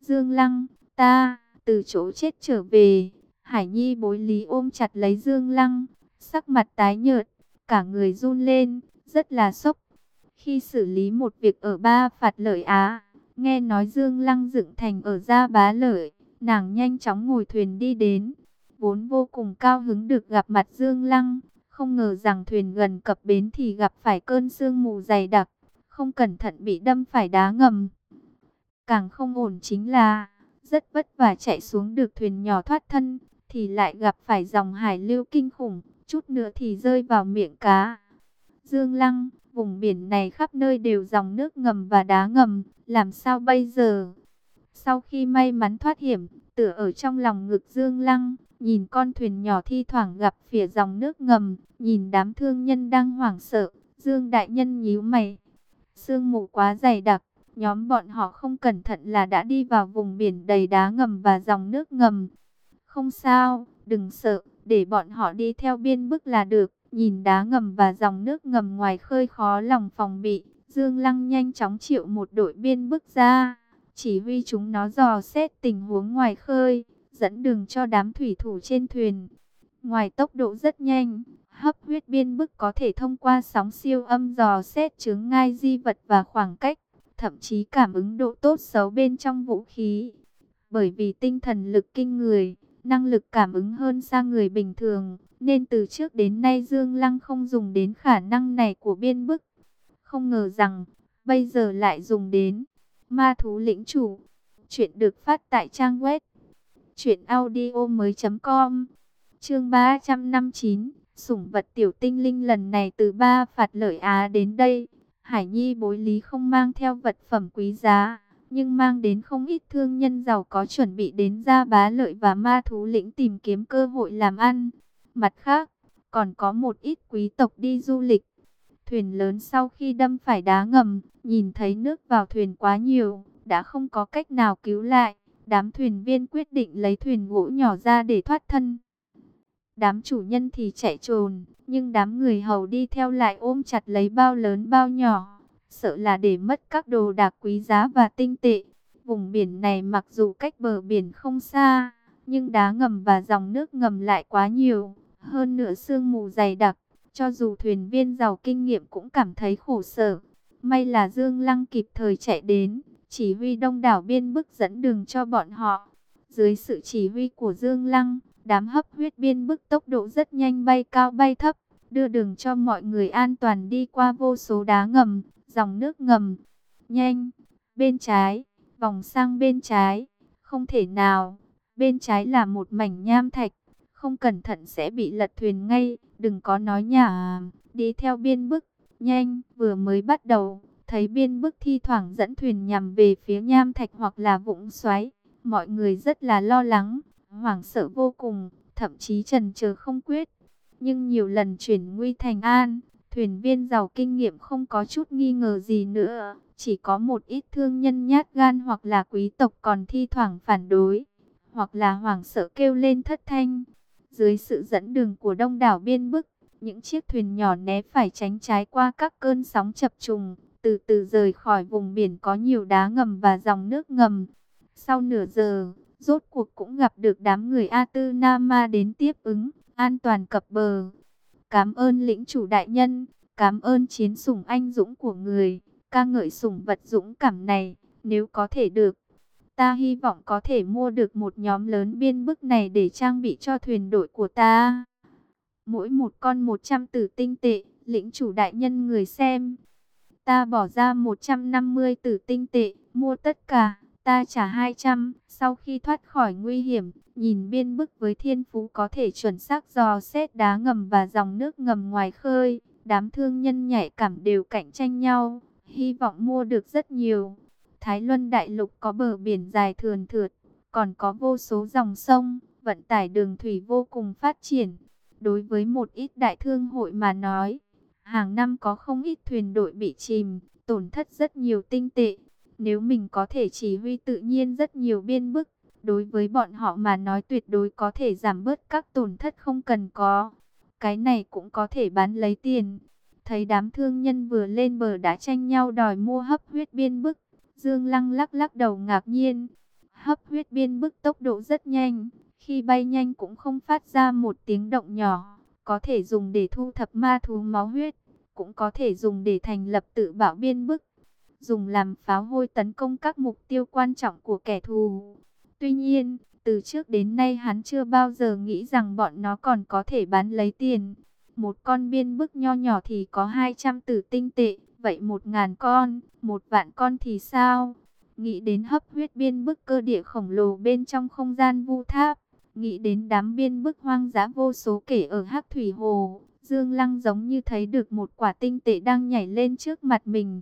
Dương Lăng, ta, từ chỗ chết trở về, Hải Nhi bối lý ôm chặt lấy Dương Lăng, sắc mặt tái nhợt, cả người run lên, rất là sốc. Khi xử lý một việc ở ba phạt lợi Á, nghe nói Dương Lăng dựng thành ở Gia Bá Lợi, nàng nhanh chóng ngồi thuyền đi đến. Vốn vô cùng cao hứng được gặp mặt Dương Lăng, không ngờ rằng thuyền gần cập bến thì gặp phải cơn sương mù dày đặc, không cẩn thận bị đâm phải đá ngầm. Càng không ổn chính là, rất vất vả chạy xuống được thuyền nhỏ thoát thân, thì lại gặp phải dòng hải lưu kinh khủng, chút nữa thì rơi vào miệng cá. Dương Lăng, vùng biển này khắp nơi đều dòng nước ngầm và đá ngầm, làm sao bây giờ? Sau khi may mắn thoát hiểm, tựa ở trong lòng ngực Dương Lăng, nhìn con thuyền nhỏ thi thoảng gặp phía dòng nước ngầm, nhìn đám thương nhân đang hoảng sợ, Dương Đại Nhân nhíu mày. Sương mù quá dày đặc, nhóm bọn họ không cẩn thận là đã đi vào vùng biển đầy đá ngầm và dòng nước ngầm. Không sao, đừng sợ, để bọn họ đi theo biên bức là được. Nhìn đá ngầm và dòng nước ngầm ngoài khơi khó lòng phòng bị, Dương Lăng nhanh chóng triệu một đội biên bức ra, chỉ huy chúng nó dò xét tình huống ngoài khơi, dẫn đường cho đám thủy thủ trên thuyền. Ngoài tốc độ rất nhanh, hấp huyết biên bức có thể thông qua sóng siêu âm dò xét chướng ngai di vật và khoảng cách, thậm chí cảm ứng độ tốt xấu bên trong vũ khí. Bởi vì tinh thần lực kinh người, năng lực cảm ứng hơn xa người bình thường, nên từ trước đến nay Dương Lăng không dùng đến khả năng này của biên bức. Không ngờ rằng, bây giờ lại dùng đến ma thú lĩnh chủ. Chuyện được phát tại trang web truyệnaudiomoi.com. Chương 359, sủng vật tiểu tinh linh lần này từ ba phạt lợi Á đến đây, Hải Nhi bối lý không mang theo vật phẩm quý giá, nhưng mang đến không ít thương nhân giàu có chuẩn bị đến ra bá lợi và ma thú lĩnh tìm kiếm cơ hội làm ăn. Mặt khác, còn có một ít quý tộc đi du lịch. Thuyền lớn sau khi đâm phải đá ngầm, nhìn thấy nước vào thuyền quá nhiều, đã không có cách nào cứu lại. Đám thuyền viên quyết định lấy thuyền gỗ nhỏ ra để thoát thân. Đám chủ nhân thì chạy trồn, nhưng đám người hầu đi theo lại ôm chặt lấy bao lớn bao nhỏ, sợ là để mất các đồ đạc quý giá và tinh tệ. Vùng biển này mặc dù cách bờ biển không xa, nhưng đá ngầm và dòng nước ngầm lại quá nhiều, hơn nữa sương mù dày đặc, cho dù thuyền viên giàu kinh nghiệm cũng cảm thấy khổ sở. May là Dương Lăng kịp thời chạy đến, chỉ huy đông đảo biên bức dẫn đường cho bọn họ. Dưới sự chỉ huy của Dương Lăng, đám hấp huyết biên bức tốc độ rất nhanh bay cao bay thấp, đưa đường cho mọi người an toàn đi qua vô số đá ngầm, dòng nước ngầm. Nhanh, bên trái, vòng sang bên trái, không thể nào, bên trái là một mảnh nham thạch, không cẩn thận sẽ bị lật thuyền ngay, đừng có nói nhả, đi theo biên bức, nhanh, vừa mới bắt đầu, thấy biên bức thi thoảng dẫn thuyền nhằm về phía nham thạch hoặc là vũng xoáy, mọi người rất là lo lắng, hoảng sợ vô cùng, thậm chí trần chờ không quyết. Nhưng nhiều lần chuyển nguy thành an, thuyền viên giàu kinh nghiệm không có chút nghi ngờ gì nữa, chỉ có một ít thương nhân nhát gan hoặc là quý tộc còn thi thoảng phản đối, hoặc là hoảng sợ kêu lên thất thanh. Dưới sự dẫn đường của đông đảo biên bức, những chiếc thuyền nhỏ né phải tránh trái qua các cơn sóng chập trùng, từ từ rời khỏi vùng biển có nhiều đá ngầm và dòng nước ngầm. Sau nửa giờ, rốt cuộc cũng gặp được đám người A Tư Nama đến tiếp ứng, an toàn cập bờ. Cảm ơn lĩnh chủ đại nhân, cảm ơn chiến sủng anh dũng của người, ca ngợi sủng vật dũng cảm này, nếu có thể được. Ta hy vọng có thể mua được một nhóm lớn biên bức này để trang bị cho thuyền đội của ta. Mỗi một con 100 tử tinh tệ, lĩnh chủ đại nhân người xem. Ta bỏ ra 150 tử tinh tệ, mua tất cả, ta trả 200. Sau khi thoát khỏi nguy hiểm, nhìn biên bức với thiên phú có thể chuẩn xác dò xét đá ngầm và dòng nước ngầm ngoài khơi. Đám thương nhân nhạy cảm đều cạnh tranh nhau, hy vọng mua được rất nhiều. Thái Luân Đại Lục có bờ biển dài thườn thượt, còn có vô số dòng sông, vận tải đường thủy vô cùng phát triển. Đối với một ít đại thương hội mà nói, hàng năm có không ít thuyền đội bị chìm, tổn thất rất nhiều tinh tệ. Nếu mình có thể chỉ huy tự nhiên rất nhiều biên bức, đối với bọn họ mà nói tuyệt đối có thể giảm bớt các tổn thất không cần có. Cái này cũng có thể bán lấy tiền. Thấy đám thương nhân vừa lên bờ đã tranh nhau đòi mua hấp huyết biên bức. Dương Lăng lắc lắc đầu ngạc nhiên. Hấp huyết biên bức tốc độ rất nhanh. Khi bay nhanh cũng không phát ra một tiếng động nhỏ. Có thể dùng để thu thập ma thú máu huyết. Cũng có thể dùng để thành lập tự bảo biên bức dùng làm pháo hôi tấn công các mục tiêu quan trọng của kẻ thù. Tuy nhiên, từ trước đến nay hắn chưa bao giờ nghĩ rằng bọn nó còn có thể bán lấy tiền. Một con biên bức nho nhỏ thì có 200 tử tinh tệ, vậy một ngàn con, một vạn con thì sao? Nghĩ đến hấp huyết biên bức cơ địa khổng lồ bên trong không gian vu tháp, nghĩ đến đám biên bức hoang dã vô số kể ở Hắc Thủy Hồ, Dương Lăng giống như thấy được một quả tinh tệ đang nhảy lên trước mặt mình.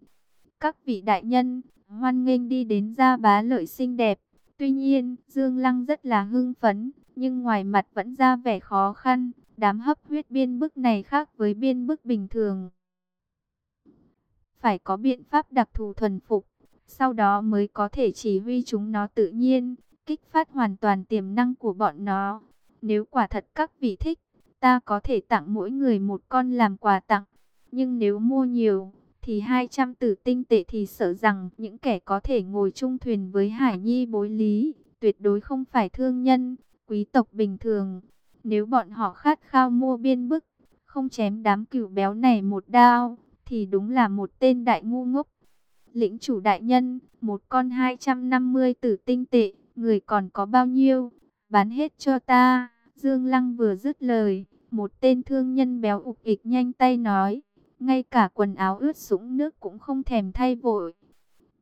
Các vị đại nhân, hoan nghênh đi đến gia bá lợi xinh đẹp. Tuy nhiên, Dương Lăng rất là hưng phấn, nhưng ngoài mặt vẫn ra vẻ khó khăn. Đám hấp huyết biên bức này khác với biên bức bình thường. Phải có biện pháp đặc thù thuần phục, sau đó mới có thể chỉ huy chúng nó tự nhiên, kích phát hoàn toàn tiềm năng của bọn nó. Nếu quả thật các vị thích, ta có thể tặng mỗi người một con làm quà tặng. Nhưng nếu mua nhiều, thì 200 tử tinh tệ thì sợ rằng những kẻ có thể ngồi chung thuyền với Hải Nhi bối lý, tuyệt đối không phải thương nhân, quý tộc bình thường. Nếu bọn họ khát khao mua biên bức, không chém đám cừu béo này một đao, thì đúng là một tên đại ngu ngốc. Lĩnh chủ đại nhân, một con 250 tử tinh tệ, người còn có bao nhiêu, bán hết cho ta. Dương Lăng vừa dứt lời, một tên thương nhân béo ục ịch nhanh tay nói, ngay cả quần áo ướt sũng nước cũng không thèm thay vội.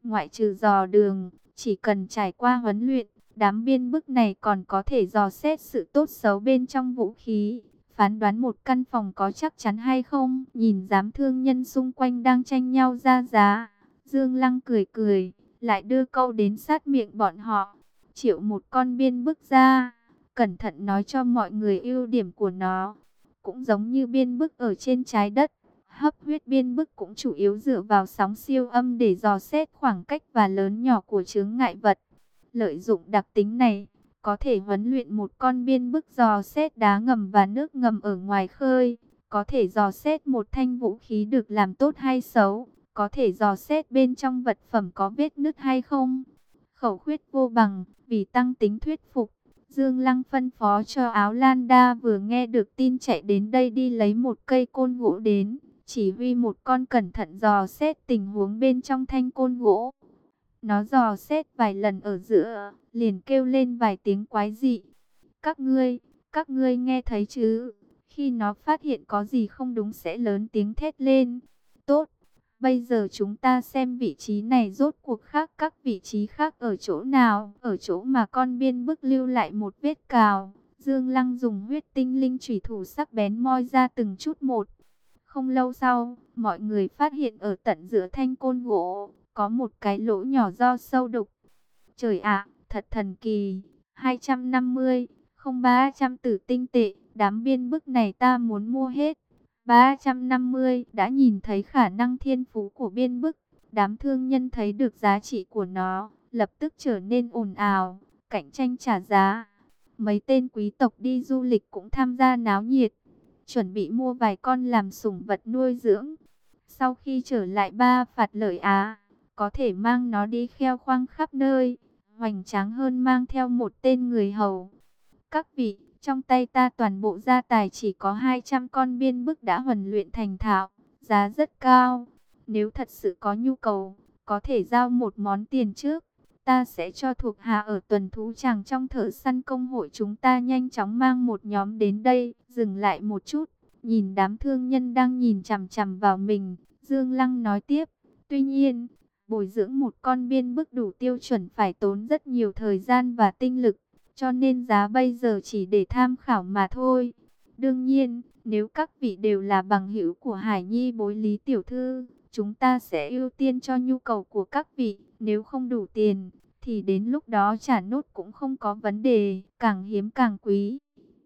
Ngoại trừ dò đường, chỉ cần trải qua huấn luyện, đám biên bức này còn có thể dò xét sự tốt xấu bên trong vũ khí, phán đoán một căn phòng có chắc chắn hay không. Nhìn đám thương nhân xung quanh đang tranh nhau ra giá, Dương Lăng cười cười, lại đưa câu đến sát miệng bọn họ, triệu một con biên bức ra cẩn thận nói cho mọi người ưu điểm của nó. Cũng giống như biên bức ở trên trái đất, hấp huyết biên bức cũng chủ yếu dựa vào sóng siêu âm để dò xét khoảng cách và lớn nhỏ của chướng ngại vật. Lợi dụng đặc tính này, có thể huấn luyện một con biên bức dò xét đá ngầm và nước ngầm ở ngoài khơi, có thể dò xét một thanh vũ khí được làm tốt hay xấu, có thể dò xét bên trong vật phẩm có vết nứt hay không. Khẩu khuyết vô bằng, vì tăng tính thuyết phục, Dương Lăng phân phó cho áo Lan Đa vừa nghe được tin chạy đến đây đi lấy một cây côn gỗ đến, chỉ huy một con cẩn thận dò xét tình huống bên trong thanh côn gỗ. Nó dò xét vài lần ở giữa, liền kêu lên vài tiếng quái dị. Các ngươi, các ngươi nghe thấy chứ? Khi nó phát hiện có gì không đúng sẽ lớn tiếng thét lên. Tốt, Bây giờ chúng ta xem vị trí này rốt cuộc khác các vị trí khác ở chỗ nào. Ở chỗ mà con biên bức lưu lại một vết cào. Dương Lăng dùng huyết tinh linh chủy thủ sắc bén moi ra từng chút một. Không lâu sau, mọi người phát hiện ở tận giữa thanh côn gỗ, có một cái lỗ nhỏ do sâu đục. Trời ạ, thật thần kỳ, 250, không 300 tử tinh tệ, đám biên bức này ta muốn mua hết. 350 đã nhìn thấy khả năng thiên phú của biên bức. Đám thương nhân thấy được giá trị của nó, lập tức trở nên ồn ào, cạnh tranh trả giá. Mấy tên quý tộc đi du lịch cũng tham gia náo nhiệt, chuẩn bị mua vài con làm sủng vật nuôi dưỡng. Sau khi trở lại ba phạt lợi Á, có thể mang nó đi kheo khoang khắp nơi, hoành tráng hơn mang theo một tên người hầu. Các vị, trong tay ta toàn bộ gia tài chỉ có 200 con biên bức đã huấn luyện thành thạo, giá rất cao. Nếu thật sự có nhu cầu, có thể giao một món tiền trước. Ta sẽ cho thuộc hạ ở tuần thú chàng trong thợ săn công hội chúng ta nhanh chóng mang một nhóm đến đây. Dừng lại một chút, nhìn đám thương nhân đang nhìn chằm chằm vào mình. Dương Lăng nói tiếp, tuy nhiên, bồi dưỡng một con biên bức đủ tiêu chuẩn phải tốn rất nhiều thời gian và tinh lực. Cho nên giá bây giờ chỉ để tham khảo mà thôi. Đương nhiên, nếu các vị đều là bằng hữu của Hải Nhi bối lý tiểu thư, chúng ta sẽ ưu tiên cho nhu cầu của các vị. Nếu không đủ tiền, thì đến lúc đó trả nốt cũng không có vấn đề, càng hiếm càng quý.